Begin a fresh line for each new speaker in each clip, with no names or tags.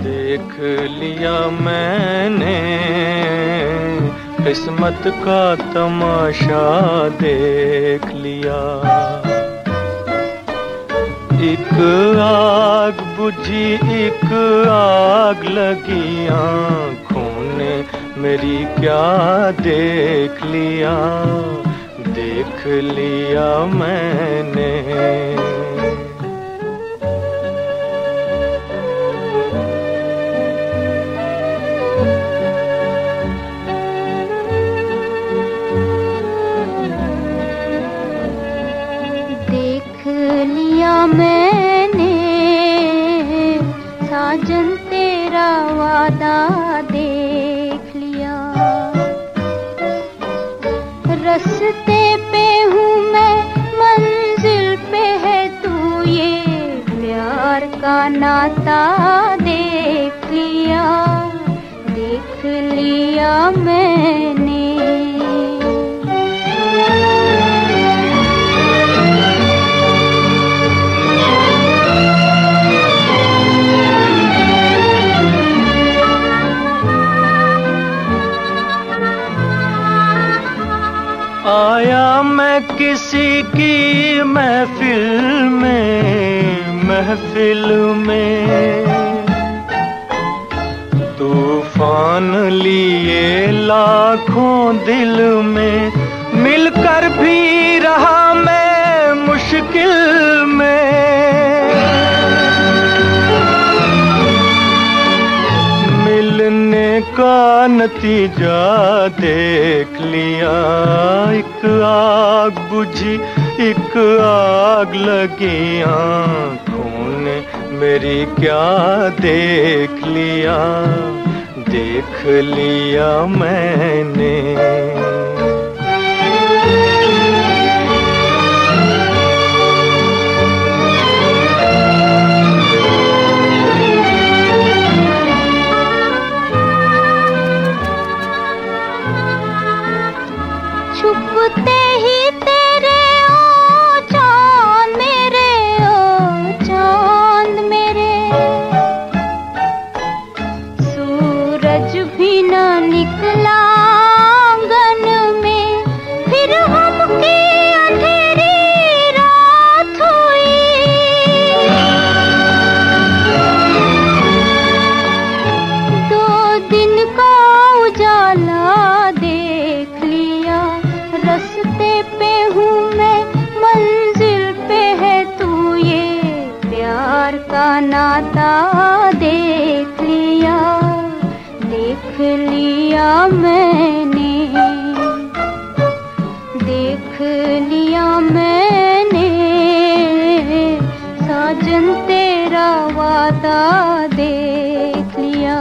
देख लिया मैंने किस्मत का तमाशा देख लिया। एक आग बुझी, एक आग लगी आँखों ने मेरी क्या देख लिया? देख लिया मैंने।
साजन तेरा वादा देख लिया। रस्ते पे हूँ मैं, मंजिल पे है तू ये। प्यार का नाता देख लिया देख लिया मैंने।
आया मैं किसी की महफिल में महफिल में। तूफ़ान लिए लाखों दिल में, मिलकर भी रहा मैं मुश्किल का नतीजा देख लिया। एक आग बुझी, एक आग लगी आँखों ने मेरी क्या देख लिया? देख लिया मैंने।
का नाता देख लिया देख लिया मैंने। देख लिया मैंने, साजन तेरा वादा देख लिया।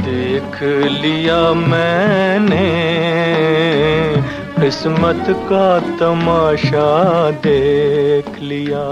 देख लिया मैंने, किस्मत का तमाशा देख लिया।